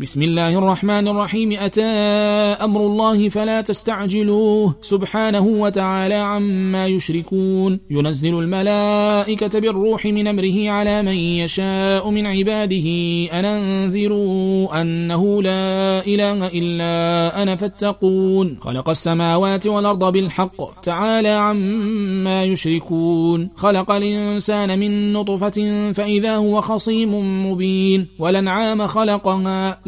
بسم الله الرحمن الرحيم. أتى أمر الله فلا تستعجلوه. سبحانه وتعالى عما يشركون. ينزل الملائكة بالروح من أمره على من يشاء من عباده. أن أنذروا أنه لا إله إلا أنا فاتقون. خلق السماوات والأرض بالحق. تعالى عما يشركون. خلق الإنسان من نطفة فإذا هو خصيم مبين. ولنعام خلقها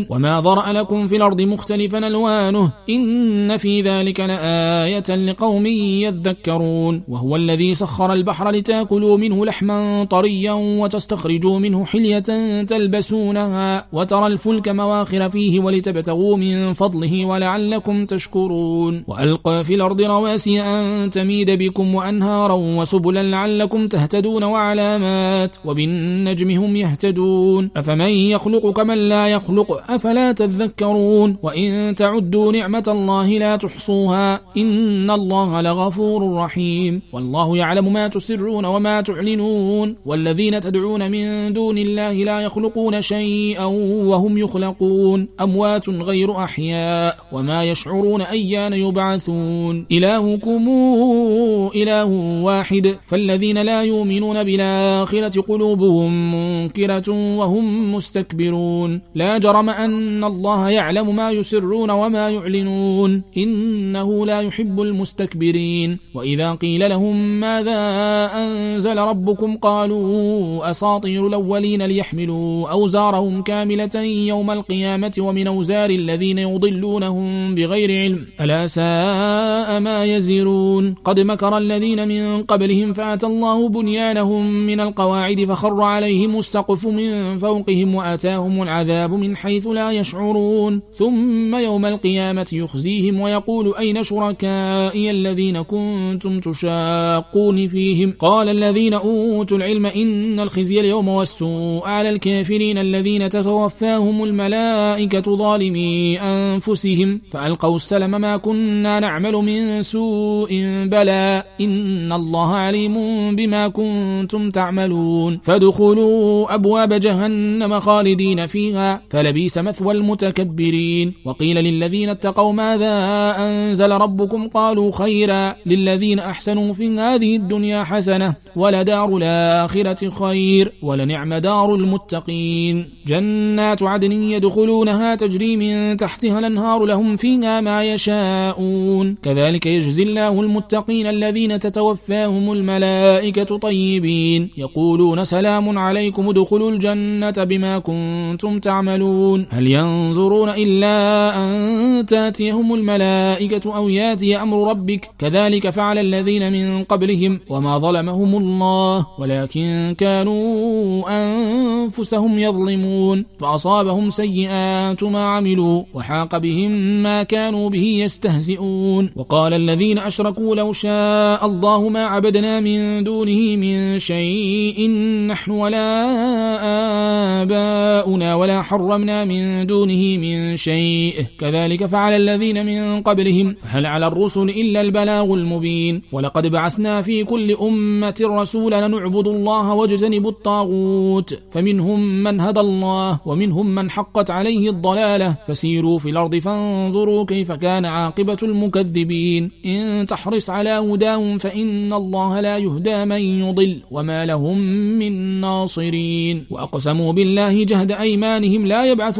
تعملون وما ضرأ لكم في الأرض مختلفا ألوانه إن في ذلك لآية لقوم يذكرون. وهو الذي سخر البحر لتاكلوا منه لحما طريا وتستخرجوا منه حلية تلبسونها وترى الفلك مواخر فيه ولتبتغوا من فضله ولعلكم تشكرون. وألقى في الأرض رواسي أن تميد بكم وأنهارا وسبلا لعلكم تهتدون وعلامات. وبالنجم هم يهتدون. أفمن يخلق كمن لا يخلق أفلا تذكرون وإن تعدوا نعمة الله لا تحصوها إن الله لغفور رحيم والله يعلم ما تسرون وما تعلنون والذين تدعون من دون الله لا يخلقون شيئا وهم يخلقون أموات غير أحياء وما يشعرون أيان يبعثون إلهكم إله واحد فالذين لا يؤمنون بالآخرة قلوبهم منكرة وهم مستكبرون لا جرم أن الله يعلم ما يسرون وما يعلنون. إنه لا يحب المستكبرين. وإذا قيل لهم ماذا أنزل ربكم قالوا أساطير الأولين ليحملوا أوزارهم كاملة يوم القيامة ومن أوزار الذين يضلونهم بغير علم. ألا ساء ما يزرون. قد مكر الذين من قبلهم فأتى الله بنيانهم من القواعد فخر عليهم السقف من فوقهم وأتاهم العذاب من حيث لا يشعرون. ثم يوم القيامة يخزيهم ويقول أين شركائي الذين كنتم تشاقون فيهم؟ قال الذين أوتوا العلم إن الخزي اليوم والسوء على الكافرين الذين تتوفاهم الملائكة ظالمي أنفسهم. فألقوا السلم ما كنا نعمل من سوء بلى إن الله عليم بما كنتم تعملون. فادخلوا أبواب جهنم خالدين فيها. فلبيس مثوى المتكبرين. وقيل للذين اتقوا ماذا أنزل ربكم؟ قالوا خيرا للذين أحسنوا في هذه الدنيا حسنة ولدار الآخرة خير ولنعم دار المتقين. جنات عدن يدخلونها تجري من تحتها الأنهار لهم فيها ما يشاءون. كذلك يجزي الله المتقين الذين تتوفاهم الملائكة طيبين. يقولون سلام عليكم ادخلوا الجنة بما كنتم تعملون. هل ينظرون إلا أن تأتيهم الملائكة أو يأتي أمر ربك؟ كذلك فعل الذين من قبلهم وما ظلمهم الله ولكن كانوا أنفسهم يظلمون. فأصابهم سيئات ما عملوا وحاق بهم ما كانوا به يستهزئون. وقال الذين أشركوا لو شاء الله ما عبدنا من دونه من شيء نحن ولا آباؤنا ولا حرمنا من دونه من شيء. كذلك فعل الذين من قبلهم. هل على الرسل إلا البلاغ المبين. ولقد بعثنا في كل أمة رسولا نعبد الله واجتنبوا الطاغوت. فمنهم من هدى الله ومنهم من حقت عليه الضلالة. فسيروا في الأرض فانظروا كيف كان عاقبة المكذبين. إن تحرص على هداهم فإن الله لا يهدى من يضل. وما لهم من ناصرين. وأقسموا بالله جهد أيمانهم لا يبعث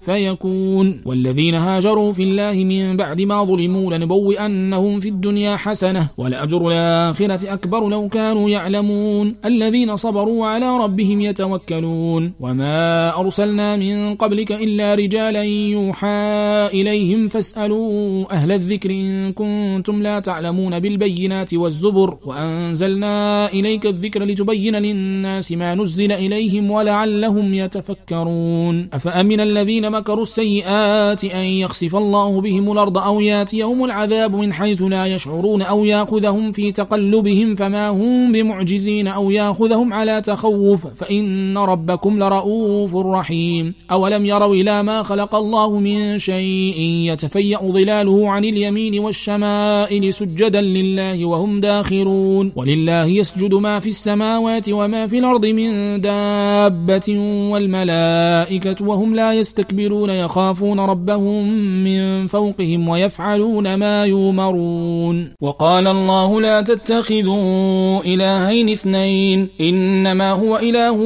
فيكون. والذين هاجروا في الله من بعد ما ظلموا لنبوئنهم في الدنيا حسنة ولأجر الآخرة أكبر لو كانوا يعلمون. الذين صبروا على ربهم يتوكلون. وما أرسلنا من قبلك إلا رجالا يوحى إليهم فاسألوا أهل الذكر إن كنتم لا تعلمون بالبينات والزبر. وأنزلنا إليك الذكر لتبين للناس ما نزل إليهم ولعلهم يتفكرون. أفأمن الذين مكروا السيئات أن يخسف الله بهم الأرض أو ياتيهم العذاب من حيث لا يشعرون أو يأخذهم في تقلبهم فما هم بمعجزين أو يأخذهم على تخوف فإن ربكم لرؤوف رحيم. أولم يروا إلى ما خلق الله من شيء يتفيأ ظلاله عن اليمين والشمائل سجدا لله وهم داخرون. ولله يسجد ما في السماوات وما في الأرض من دابة والملائكة وهم لا يستكبرون. يستكبرون يخافون ربهم من فوقهم ويفعلون ما يؤمرون وقال الله لا تتخذوا إلهين اثنين إنما هو إله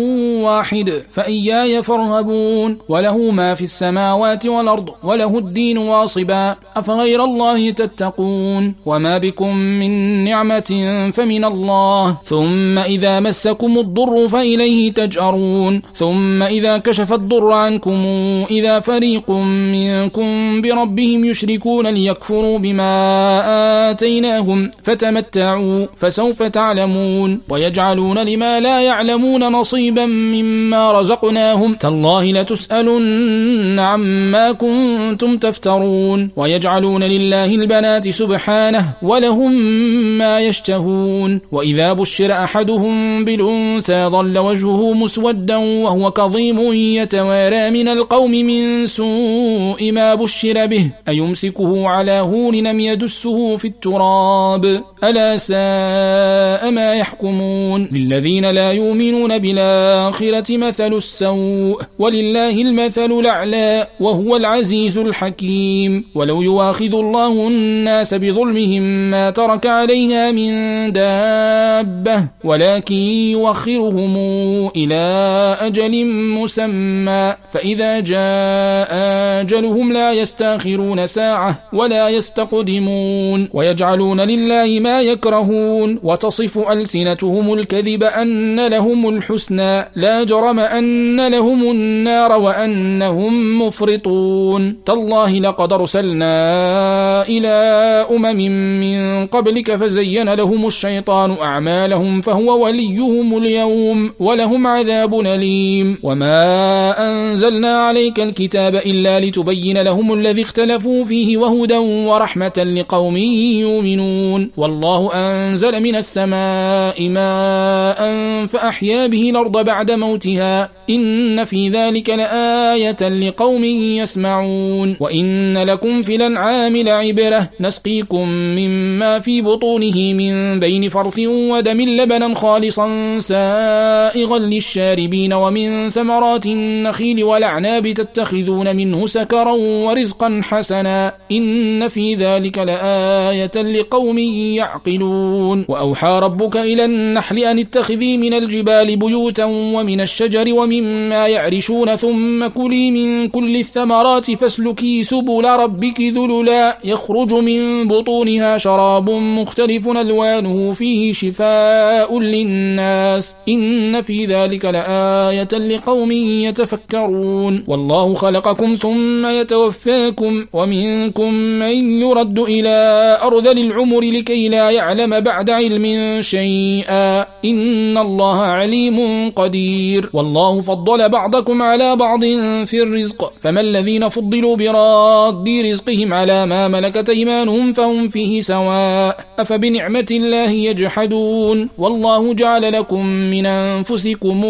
واحد فإياي فارهبون. وله ما في السماوات والأرض وله الدين واصبا أفغير الله تتقون. وما بكم من نعمة فمن الله ثم إذا مسكم الضر فإليه تجأرون. ثم إذا كشف الضر عنكم إذا فريق منكم بربهم يشركون ليكفروا بما آتيناهم فتمتعوا فسوف تعلمون ويجعلون لما لا يعلمون نصيبا مما رزقناهم تالله لتسألن عما كنتم تفترون ويجعلون لله البنات سبحانه ولهم ما يشتهون وإذا بشر أحدهم بالأنثى ظل وجهه مسودا وهو كظيم يتوارى من القوم من من سوء ما بشر به أيمسكه على هون نم يدسه في التراب؟ ألا ساء ما يحكمون؟ للذين لا يؤمنون بالآخرة مثل السوء ولله المثل الأعلى وهو العزيز الحكيم. ولو يواخذ الله الناس بظلمهم ما ترك عليها من دابة ولكن يوخرهم إلى أجل مسمى. فإذا جاء أجلهم لا يستأخرون ساعة ولا يستقدمون ويجعلون لله ما يكرهون وتصف ألسنتهم الكذب أن لهم الحسنى لا جرم أن لهم النار وأنهم مفرطون تالله لقد أرسلنا إلى أمم من قبلك فزين لهم الشيطان أعمالهم فهو وليهم اليوم ولهم عذاب أليم وما أنزلنا عليك الكتاب إلا لتبين لهم الذي اختلفوا فيه وهدى ورحمة لقوم يؤمنون. والله الله أنزل من السماء ماء فأحيا به الأرض بعد موتها. إن في ذلك لآية لقوم يسمعون. وإن لكم في الأنعام لعبرة. نسقيكم مما في بطونه من بين فرث ودم لبنا خالصا سائغا للشاربين ومن ثمرات النخيل والأعناب تتخذون منه سكرا ورزقا حسنا إن في ذلك لآية لقوم يعقلون. وأوحى ربك إلى النحل أن اتخذي من الجبال بيوتا ومن الشجر ومما يعرشون ثم كلي من كل الثمرات فاسلكي سبل ربك ذللا يخرج من بطونها شراب مختلف ألوانه فيه شفاء للناس. إن في ذلك لآية لقوم يتفكرون. والله خلقكم ثم يتوفاكم ومنكم من يرد إلى أرذل العمر لكي لا يعلم بعد علم شيئا. إن الله عليم قدير. والله فضل بعضكم على بعض في الرزق. فما الذين فضلوا براد رزقهم على ما ملكت أيمانهم فهم فيه سواء. أفبنعمة الله يجحدون. والله جعل لكم من أنفسكم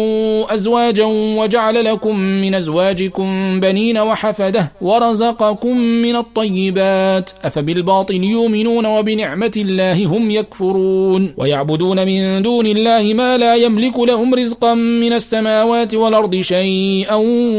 أزواجا وجعل لكم من أزواجكم بنين وحفدة ورزقكم من الطيبات أفبالباطل يؤمنون وبنعمة الله هم يكفرون. ويعبدون من دون الله ما لا يملك لهم رزقا من السماوات والأرض شيئا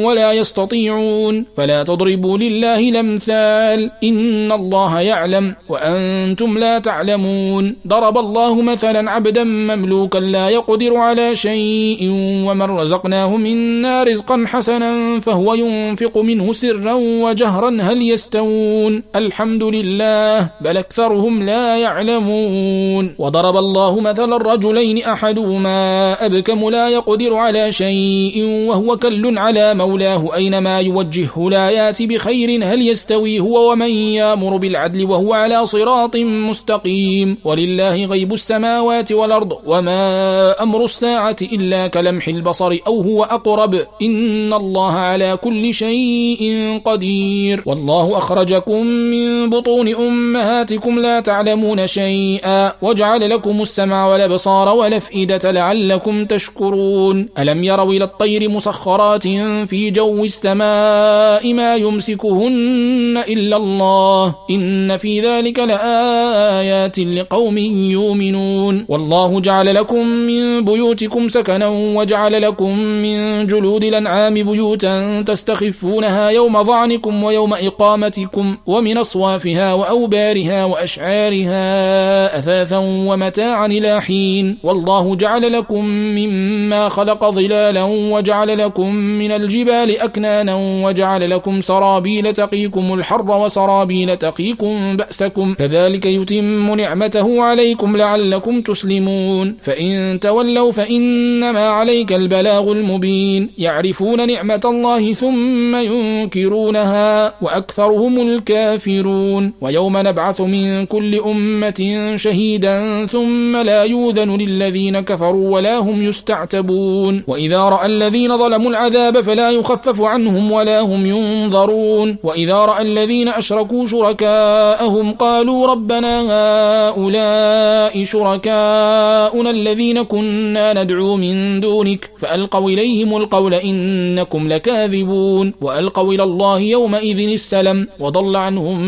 ولا يستطيعون. فلا تضربوا لله الأمثال إن الله يعلم وأنتم لا تعلمون. ضرب الله مثلا عبدا مملوكا لا يقدر على شيء ومن رزقناه منا رزقا حسنا فهو ينفق منه سرا وجهرا هل يستوون؟ الحمد لله بل أكثرهم لا يعلمون. وضرب الله مثلا الرجلين أحدهما أبكم لا يقدر على شيء وهو كل على مولاه. أينما يوجهه لا يأتي بخير هل يستوي هو ومن يامر بالعدل وهو على صراط مستقيم؟ ولله غيب السماوات والأرض وما أمر الساعة إلا كلمح البصر أو هو أقرب. إن الله على كل شيء قدير. والله أخرجكم من بطون أمهاتكم لا تعلمون شيئا. وجعل لكم السمع والأبصار والأفئدة لعلكم تشكرون. ألم يروا إلى الطير مسخرات في جو السماء ما يمسكهن إلا الله؟ إن في ذلك لآيات لقوم يؤمنون. والله جعل لكم من بيوتكم سكنا وجعل لكم من جلود الأنعام بيوتا تستخفونها يوم ظعنكم ويوم إقامتكم ومن أصوافها وأوبارها وأشعارها أثاثا ومتاعا إلى حين. والله جعل لكم مما خلق ظلالا وجعل لكم من الجبال أكنانا وجعل لكم سرابيل تقيكم الحر وسرابيل تقيكم بأسكم. كذلك يتم نعمته عليكم لعلكم تسلمون. فإن تولوا فإنما عليك البلاغ المبين. يعرفون نعمة الله ثم ينكرونها وأكثرهم الكافرون. ويوم نبعث من كل أمة شهيدا ثم لا يوذن للذين كفروا ولا هم يستعتبون. وإذا رأى الذين ظلموا العذاب فلا يخفف عنهم ولا هم ينظرون. وإذا رأى الذين أشركوا شركاءهم قالوا ربنا هؤلاء شركاؤنا الذين كنا ندعو من دونك. فألقوا إليهم القول إنكم لكاذبون. وألقوا إلى الله يومئذ السلم وضل عنهم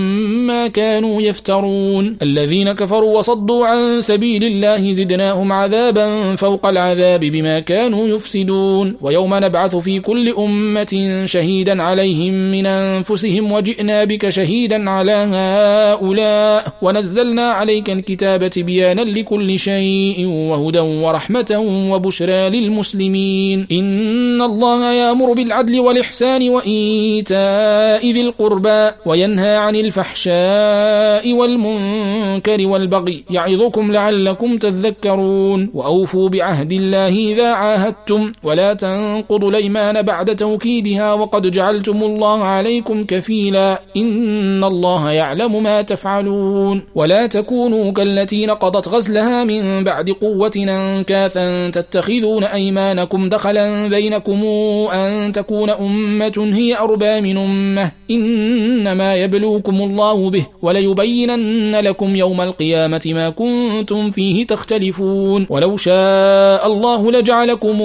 ما كانوا يفترون. الذين كفروا وصدوا عن سبيل الله زدناهم عذابا فوق العذاب بما كانوا يفسدون. ويوم نبعث في كل أمة شهيدا عليهم من أنفسهم وجئنا بك شهيدا على هؤلاء. ونزلنا عليك الكتاب بيانا لكل شيء وهدى ورحمة وبشرى للمسلمين. إن الله يأمر بالعدل والإحسان وإيتاء ذي القربى وينهى عن الفحشاء والمنكر والبغي يعظكم لعلكم تذكرون وأوفوا بعهد الله إذا عاهدتم ولا تنقضوا الأيمان بعد توكيدها وقد جعلتم الله عليكم كفيلا إن الله يعلم ما تفعلون ولا تكونوا كالتي نقضت غزلها من بعد قوة أنكاثا تتخذون أيمانكم دخلا بينكم أن تكون أمة هي أربى من أمة. إنما يبلوكم الله به وليبينن لكم يوم القيامة ما كنتم فيه تختلفون. ولو شاء الله لجعلكم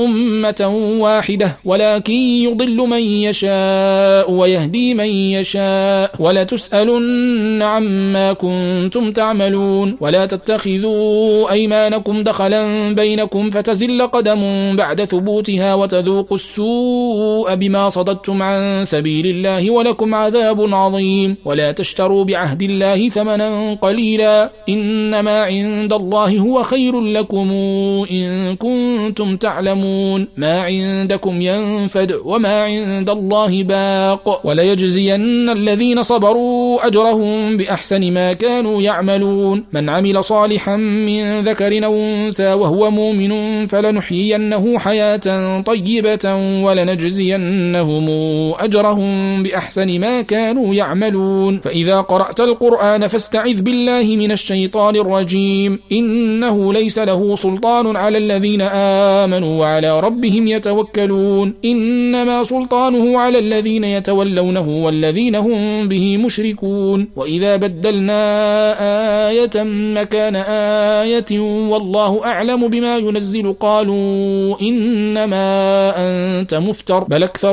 أمة واحدة ولكن يضل من يشاء ويهدي من يشاء. ولتسألن عما كنتم تعملون. ولا تتخذوا أيمانكم دخلا بينكم فتزل قدم بعد ثبوتها وتذوقوا السوء بما صددتم عن سبيل الله ولكم عذاب عظيم. ولا تشتروا بعهد الله ثمنا قليلا. إنما عند الله هو خير لكم إن كنتم تعلمون. ما عندكم ينفد وما عند الله باق. وليجزين الذين صبروا أجرهم بأحسن ما كانوا يعملون. من عمل صالحا من ذكر أو أنثى وهو مؤمن فلنحيينه حياة طيبة ولنجزينهم أجرهم بأحسن ما كانوا يعملون. فإذا قرأت القرآن فاستعذ بالله من الشيطان الرجيم. إنه ليس له سلطان على الذين آمنوا وعلى ربهم يتوكلون. إنما سلطانه على الذين يتولونه والذين هم به مشركون. وإذا بدلنا آية مكان آية والله أعلم بما ينزل قالوا إنما أنت مفتر. بل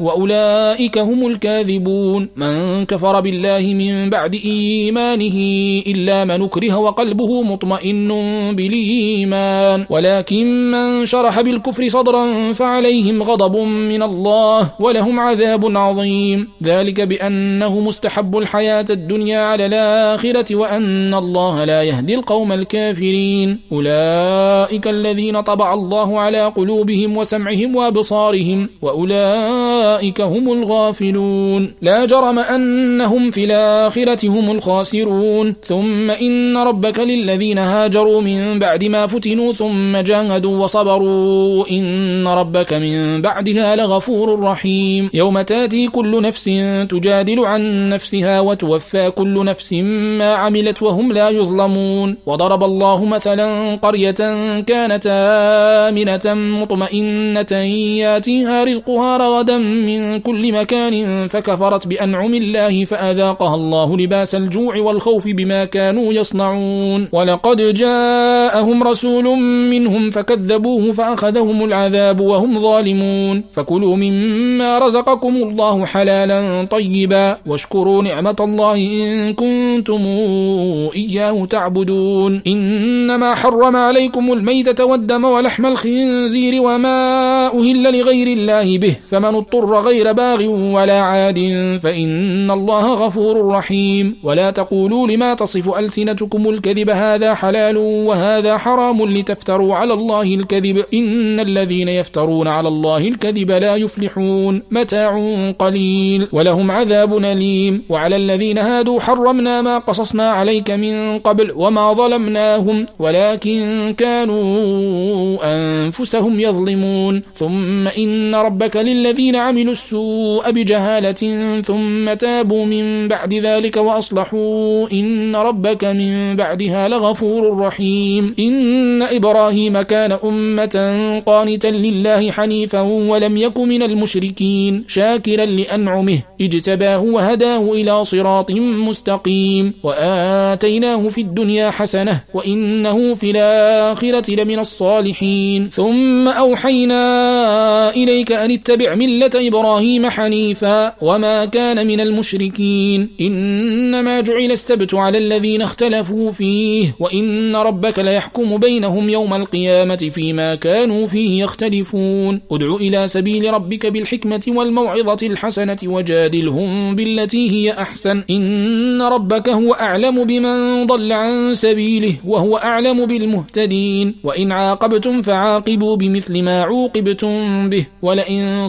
وأولئك هم الكاذبون. من كفر بالله من بعد إيمانه إلا من أكره وقلبه مطمئن بالإيمان. ولكن من شرح بالكفر صدرا فعليهم غضب من الله ولهم عذاب عظيم. ذلك بأنه مستحب الحياة الدنيا على الآخرة وأن الله لا يهدي القوم الكافرين. أولئك الذين طبع الله على قلوبهم وسمعهم وأبصارهم وأولئك هم الغافلون. لا جرم أنهم في الآخرة هم الخاسرون. ثم إن ربك للذين هاجروا من بعد ما فتنوا ثم جاهدوا وصبروا. إن ربك من بعدها لغفور رحيم. يوم تأتي كل نفس تجادل عن نفسها وتوفى كل نفس ما عملت وهم لا يظلمون. وضرب الله مثلا قرية كانت آمنة مطمئنة ياتيها رزقها رغدا من كل مكان فكفرت بأنعم الله فأذاقها الله لباس الجوع والخوف بما كانوا يصنعون. ولقد جاءهم رسول منهم فكذبوه فأخذهم العذاب وهم ظالمون. فكلوا مما رزقكم الله حلالا طيبا. واشكروا نعمة الله إن كنتم إياه تعبدون. إنما حرم عليكم الميتة والدم ولحم الخنزير وما أهل لغير الله به. فمن اضطر غير باغ ولا عاد فإن الله غفور رحيم. ولا تقولوا لما تصف ألسنتكم الكذب هذا حلال وهذا حرام لتفتروا على الله الكذب. إن الذين يفترون على الله الكذب لا يفلحون. متاع قليل ولهم عذاب أليم. وعلى الذين هادوا حرمنا ما قصصنا عليك من قبل وما ظلمناهم ولكن كانوا أنفسهم يظلمون. ثم إن ربك للذين عملوا السوء بجهالة ثم تابوا من بعد ذلك وأصلحوا إن ربك من بعدها لغفور رحيم. إن إبراهيم كان أمة قانتا لله حنيفا ولم يك من المشركين شاكرا لأنعمه. اجتباه وهداه إلى صراط مستقيم. وآتيناه في الدنيا حسنة وإنه في الآخرة لمن الصالحين. ثم أوحينا إليك أن اتبع ملة إبراهيم حنيفا وما كان من المشركين. إنما جعل السبت على الذين اختلفوا فيه وإن ربك ليحكم بينهم يوم القيامة فيما كانوا فيه يختلفون. ادع إلى سبيل ربك بالحكمة والموعظة الحسنة وجادلهم بالتي هي أحسن. إن ربك هو أعلم بمن ضل عن سبيله وهو أعلم بالمهتدين. وإن عاقبتم فعاقبوا بمثل ما عوقبتم به ولئن